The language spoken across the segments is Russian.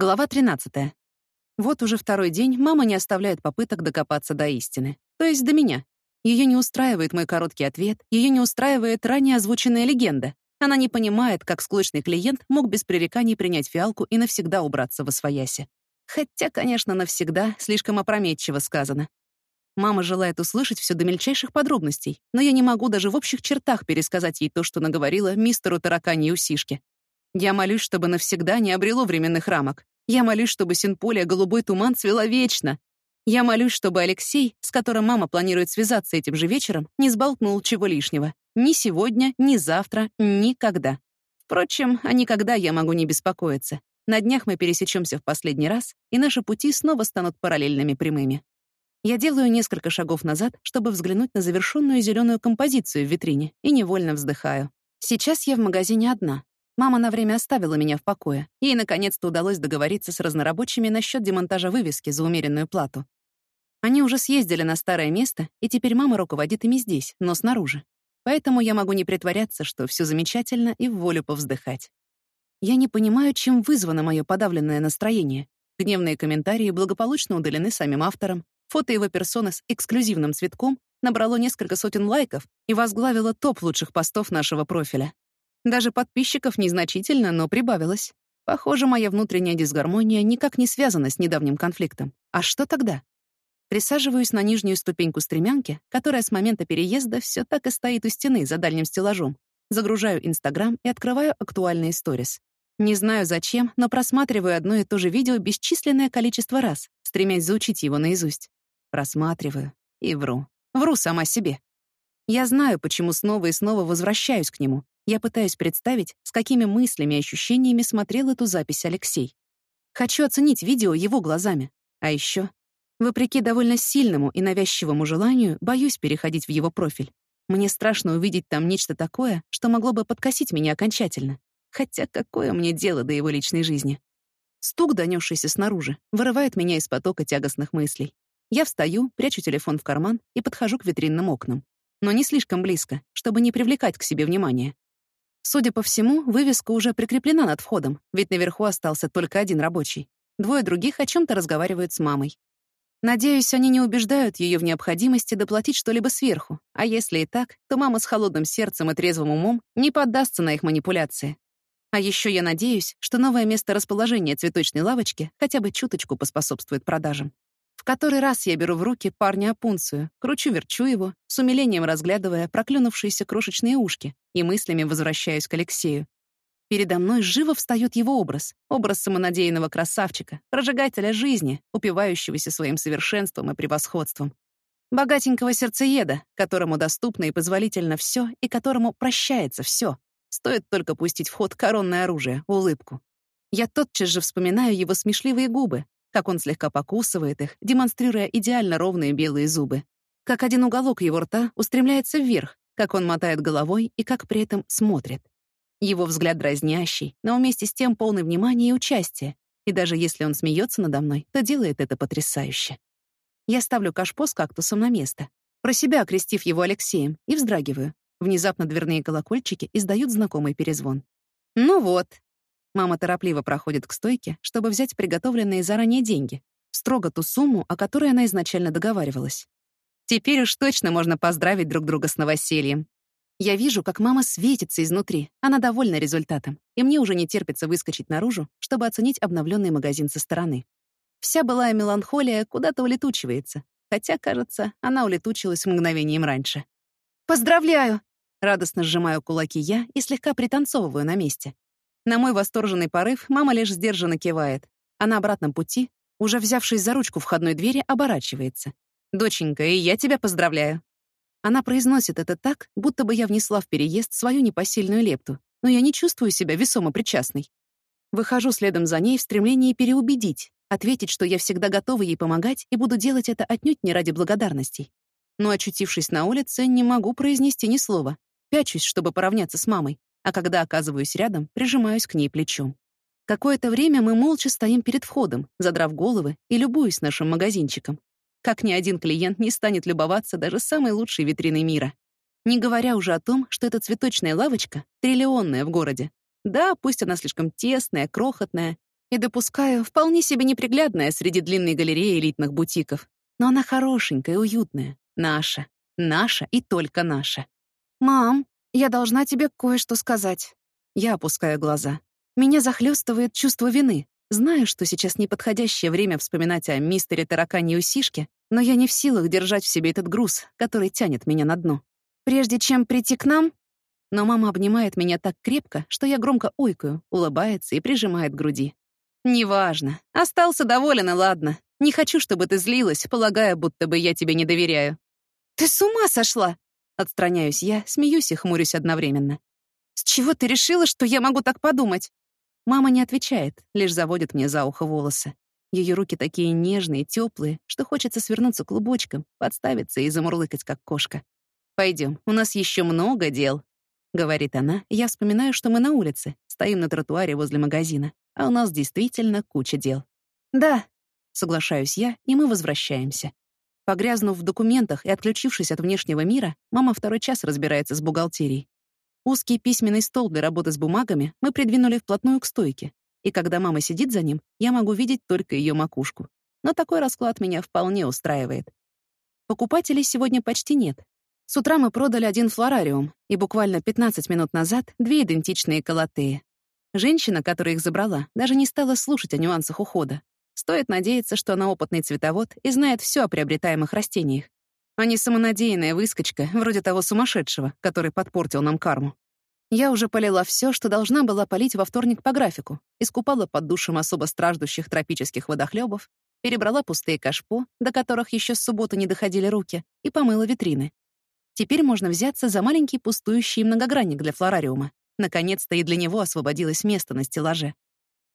Глава 13. Вот уже второй день мама не оставляет попыток докопаться до истины. То есть до меня. Ее не устраивает мой короткий ответ, ее не устраивает ранее озвученная легенда. Она не понимает, как склочный клиент мог без пререканий принять фиалку и навсегда убраться в освояси. Хотя, конечно, навсегда слишком опрометчиво сказано. Мама желает услышать все до мельчайших подробностей, но я не могу даже в общих чертах пересказать ей то, что наговорила мистеру таракани усишки. Я молюсь, чтобы навсегда не обрело временных рамок. Я молюсь, чтобы Синполия голубой туман цвела вечно. Я молюсь, чтобы Алексей, с которым мама планирует связаться этим же вечером, не сболтнул чего лишнего. Ни сегодня, ни завтра, никогда. Впрочем, а никогда я могу не беспокоиться. На днях мы пересечемся в последний раз, и наши пути снова станут параллельными прямыми. Я делаю несколько шагов назад, чтобы взглянуть на завершенную зеленую композицию в витрине, и невольно вздыхаю. Сейчас я в магазине одна. Мама на время оставила меня в покое. Ей наконец-то удалось договориться с разнорабочими насчет демонтажа вывески за умеренную плату. Они уже съездили на старое место, и теперь мама руководит ими здесь, но снаружи. Поэтому я могу не притворяться, что все замечательно, и в волю повздыхать. Я не понимаю, чем вызвано мое подавленное настроение. Гневные комментарии благополучно удалены самим автором, Фото его персоны с эксклюзивным цветком набрало несколько сотен лайков и возглавило топ лучших постов нашего профиля. Даже подписчиков незначительно, но прибавилось. Похоже, моя внутренняя дисгармония никак не связана с недавним конфликтом. А что тогда? Присаживаюсь на нижнюю ступеньку стремянки, которая с момента переезда все так и стоит у стены за дальним стеллажом. Загружаю Инстаграм и открываю актуальные сторис. Не знаю зачем, но просматриваю одно и то же видео бесчисленное количество раз, стремясь заучить его наизусть. Просматриваю и вру. Вру сама себе. Я знаю, почему снова и снова возвращаюсь к нему. Я пытаюсь представить, с какими мыслями и ощущениями смотрел эту запись Алексей. Хочу оценить видео его глазами. А еще, вопреки довольно сильному и навязчивому желанию, боюсь переходить в его профиль. Мне страшно увидеть там нечто такое, что могло бы подкосить меня окончательно. Хотя какое мне дело до его личной жизни? Стук, донесшийся снаружи, вырывает меня из потока тягостных мыслей. Я встаю, прячу телефон в карман и подхожу к витринным окнам. Но не слишком близко, чтобы не привлекать к себе внимания. Судя по всему, вывеска уже прикреплена над входом, ведь наверху остался только один рабочий. Двое других о чем то разговаривают с мамой. Надеюсь, они не убеждают ее в необходимости доплатить что-либо сверху, а если и так, то мама с холодным сердцем и трезвым умом не поддастся на их манипуляции. А еще я надеюсь, что новое место расположения цветочной лавочки хотя бы чуточку поспособствует продажам. В который раз я беру в руки парня опунцию, кручу-верчу его, с умилением разглядывая проклюнувшиеся крошечные ушки, и мыслями возвращаюсь к Алексею. Передо мной живо встает его образ, образ самонадеянного красавчика, прожигателя жизни, упивающегося своим совершенством и превосходством. Богатенького сердцееда, которому доступно и позволительно все, и которому прощается все. Стоит только пустить в ход коронное оружие, улыбку. Я тотчас же вспоминаю его смешливые губы, как он слегка покусывает их, демонстрируя идеально ровные белые зубы, как один уголок его рта устремляется вверх, как он мотает головой и как при этом смотрит. Его взгляд дразнящий, но вместе с тем полный внимания и участия, и даже если он смеется надо мной, то делает это потрясающе. Я ставлю кашпо с кактусом на место, про себя окрестив его Алексеем, и вздрагиваю. Внезапно дверные колокольчики издают знакомый перезвон. «Ну вот», Мама торопливо проходит к стойке, чтобы взять приготовленные заранее деньги, строго ту сумму, о которой она изначально договаривалась. Теперь уж точно можно поздравить друг друга с новосельем. Я вижу, как мама светится изнутри, она довольна результатом, и мне уже не терпится выскочить наружу, чтобы оценить обновленный магазин со стороны. Вся былая меланхолия куда-то улетучивается, хотя, кажется, она улетучилась мгновением раньше. «Поздравляю!» Радостно сжимаю кулаки я и слегка пританцовываю на месте. На мой восторженный порыв мама лишь сдержанно кивает, а на обратном пути, уже взявшись за ручку входной двери, оборачивается. «Доченька, и я тебя поздравляю». Она произносит это так, будто бы я внесла в переезд свою непосильную лепту, но я не чувствую себя весомо причастной. Выхожу следом за ней в стремлении переубедить, ответить, что я всегда готова ей помогать и буду делать это отнюдь не ради благодарностей. Но, очутившись на улице, не могу произнести ни слова. Пячусь, чтобы поравняться с мамой а когда оказываюсь рядом, прижимаюсь к ней плечом. Какое-то время мы молча стоим перед входом, задрав головы и любуясь нашим магазинчиком. Как ни один клиент не станет любоваться даже самой лучшей витриной мира. Не говоря уже о том, что эта цветочная лавочка триллионная в городе. Да, пусть она слишком тесная, крохотная, И допускаю, вполне себе неприглядная среди длинной галереи элитных бутиков. Но она хорошенькая, уютная. Наша. Наша и только наша. «Мам, я должна тебе кое-что сказать». Я опускаю глаза. Меня захлестывает чувство вины. Знаю, что сейчас неподходящее время вспоминать о мистере тараканьей усишке, но я не в силах держать в себе этот груз, который тянет меня на дно. Прежде чем прийти к нам... Но мама обнимает меня так крепко, что я громко ойкаю, улыбается и прижимает к груди. «Неважно. Остался доволен, и ладно. Не хочу, чтобы ты злилась, полагая, будто бы я тебе не доверяю». «Ты с ума сошла!» Отстраняюсь я, смеюсь и хмурюсь одновременно. «С чего ты решила, что я могу так подумать?» Мама не отвечает, лишь заводит мне за ухо волосы. Ее руки такие нежные, теплые, что хочется свернуться клубочком, подставиться и замурлыкать, как кошка. Пойдем, у нас еще много дел», — говорит она, я вспоминаю, что мы на улице, стоим на тротуаре возле магазина, а у нас действительно куча дел. «Да», — соглашаюсь я, и мы возвращаемся. Погрязнув в документах и отключившись от внешнего мира, мама второй час разбирается с бухгалтерией. Узкий письменный стол для работы с бумагами мы придвинули вплотную к стойке, и когда мама сидит за ним, я могу видеть только ее макушку. Но такой расклад меня вполне устраивает. Покупателей сегодня почти нет. С утра мы продали один флорариум, и буквально 15 минут назад — две идентичные колотеи. Женщина, которая их забрала, даже не стала слушать о нюансах ухода. Стоит надеяться, что она опытный цветовод и знает все о приобретаемых растениях, а не самонадеянная выскочка, вроде того сумасшедшего, который подпортил нам карму. Я уже полила все, что должна была полить во вторник по графику, искупала под душем особо страждущих тропических водохлебов, перебрала пустые кашпо, до которых еще с субботы не доходили руки, и помыла витрины. Теперь можно взяться за маленький пустующий многогранник для флорариума. Наконец-то и для него освободилось место на стеллаже.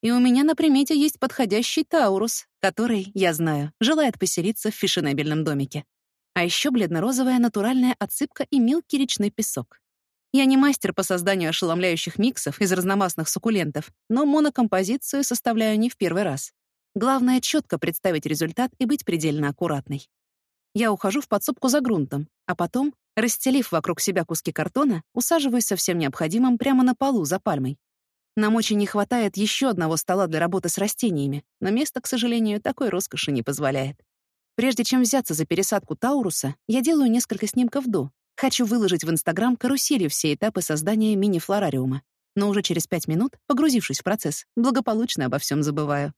И у меня на примете есть подходящий Таурус, который, я знаю, желает поселиться в фешенебельном домике. А еще бледно-розовая натуральная отсыпка и мелкий речной песок. Я не мастер по созданию ошеломляющих миксов из разномастных суккулентов, но монокомпозицию составляю не в первый раз. Главное — четко представить результат и быть предельно аккуратной. Я ухожу в подсобку за грунтом, а потом, расстелив вокруг себя куски картона, усаживаюсь со всем необходимым прямо на полу за пальмой. Нам очень не хватает еще одного стола для работы с растениями, но место, к сожалению, такой роскоши не позволяет. Прежде чем взяться за пересадку Тауруса, я делаю несколько снимков до, Хочу выложить в Инстаграм каруселью все этапы создания мини-флорариума. Но уже через пять минут, погрузившись в процесс, благополучно обо всем забываю.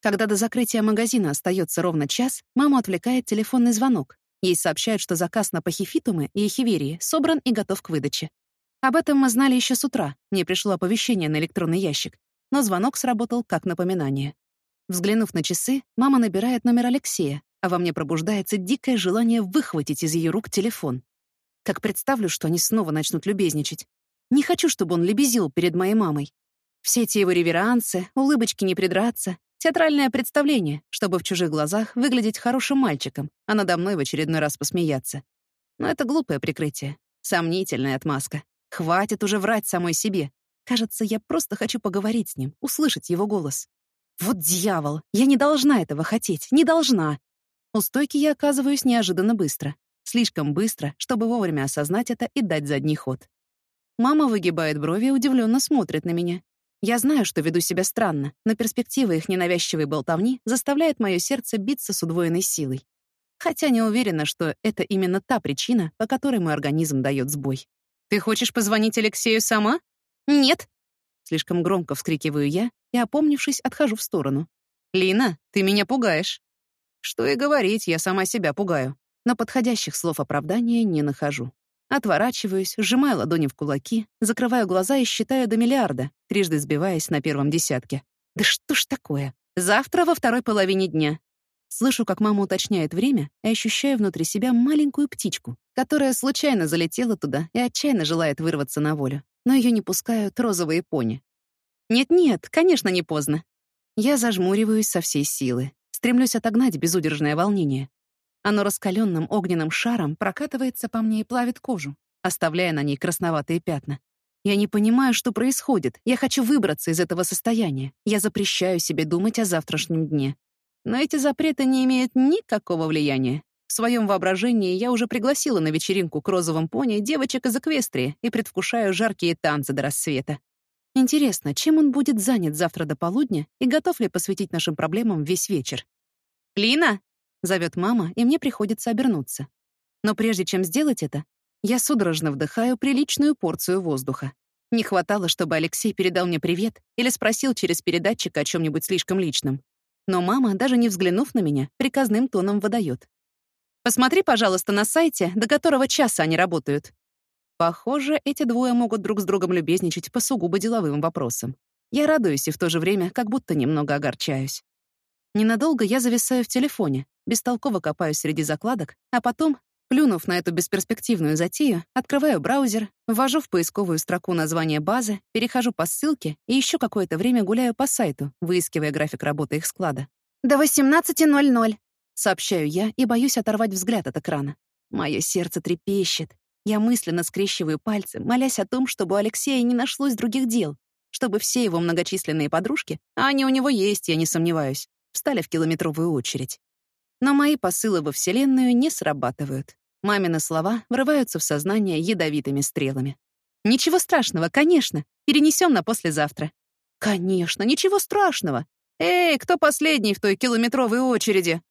Когда до закрытия магазина остается ровно час, маму отвлекает телефонный звонок. Ей сообщают, что заказ на пахифитумы и эхиверии собран и готов к выдаче. Об этом мы знали еще с утра, мне пришло оповещение на электронный ящик, но звонок сработал как напоминание. Взглянув на часы, мама набирает номер Алексея, а во мне пробуждается дикое желание выхватить из ее рук телефон. Как представлю, что они снова начнут любезничать. Не хочу, чтобы он лебезил перед моей мамой. Все эти его реверансы, улыбочки не придраться, театральное представление, чтобы в чужих глазах выглядеть хорошим мальчиком, а надо мной в очередной раз посмеяться. Но это глупое прикрытие, сомнительная отмазка. Хватит уже врать самой себе. Кажется, я просто хочу поговорить с ним, услышать его голос. Вот дьявол, я не должна этого хотеть, не должна. У стойки я оказываюсь неожиданно быстро. Слишком быстро, чтобы вовремя осознать это и дать задний ход. Мама выгибает брови и удивленно смотрит на меня. Я знаю, что веду себя странно, но перспектива их ненавязчивой болтовни заставляет мое сердце биться с удвоенной силой. Хотя не уверена, что это именно та причина, по которой мой организм дает сбой. «Ты хочешь позвонить Алексею сама?» «Нет!» Слишком громко вскрикиваю я и, опомнившись, отхожу в сторону. «Лина, ты меня пугаешь!» Что и говорить, я сама себя пугаю но подходящих слов оправдания не нахожу. Отворачиваюсь, сжимаю ладони в кулаки, закрываю глаза и считаю до миллиарда, трижды сбиваясь на первом десятке. Да что ж такое? Завтра во второй половине дня. Слышу, как мама уточняет время, и ощущаю внутри себя маленькую птичку, которая случайно залетела туда и отчаянно желает вырваться на волю. Но ее не пускают розовые пони. Нет-нет, конечно, не поздно. Я зажмуриваюсь со всей силы, стремлюсь отогнать безудержное волнение, оно раскаленным огненным шаром прокатывается по мне и плавит кожу, оставляя на ней красноватые пятна. Я не понимаю, что происходит. Я хочу выбраться из этого состояния. Я запрещаю себе думать о завтрашнем дне. Но эти запреты не имеют никакого влияния. В своем воображении я уже пригласила на вечеринку к розовым пони девочек из Эквестрии и предвкушаю жаркие танцы до рассвета. Интересно, чем он будет занят завтра до полудня и готов ли посвятить нашим проблемам весь вечер? «Лина!» — зовет мама, и мне приходится обернуться. Но прежде чем сделать это, я судорожно вдыхаю приличную порцию воздуха. Не хватало, чтобы Алексей передал мне привет или спросил через передатчик о чем нибудь слишком личном. Но мама, даже не взглянув на меня, приказным тоном выдает. «Посмотри, пожалуйста, на сайте, до которого часа они работают. Похоже, эти двое могут друг с другом любезничать по сугубо деловым вопросам. Я радуюсь и в то же время как будто немного огорчаюсь. Ненадолго я зависаю в телефоне, бестолково копаюсь среди закладок, а потом, плюнув на эту бесперспективную затею, открываю браузер, ввожу в поисковую строку название базы, перехожу по ссылке и еще какое-то время гуляю по сайту, выискивая график работы их склада. «До 18.00», — сообщаю я и боюсь оторвать взгляд от экрана. Мое сердце трепещет. Я мысленно скрещиваю пальцы, молясь о том, чтобы у Алексея не нашлось других дел, чтобы все его многочисленные подружки, а они у него есть, я не сомневаюсь, встали в километровую очередь. Но мои посылы во Вселенную не срабатывают. Мамины слова врываются в сознание ядовитыми стрелами. «Ничего страшного, конечно. Перенесем на послезавтра». «Конечно, ничего страшного. Эй, кто последний в той километровой очереди?»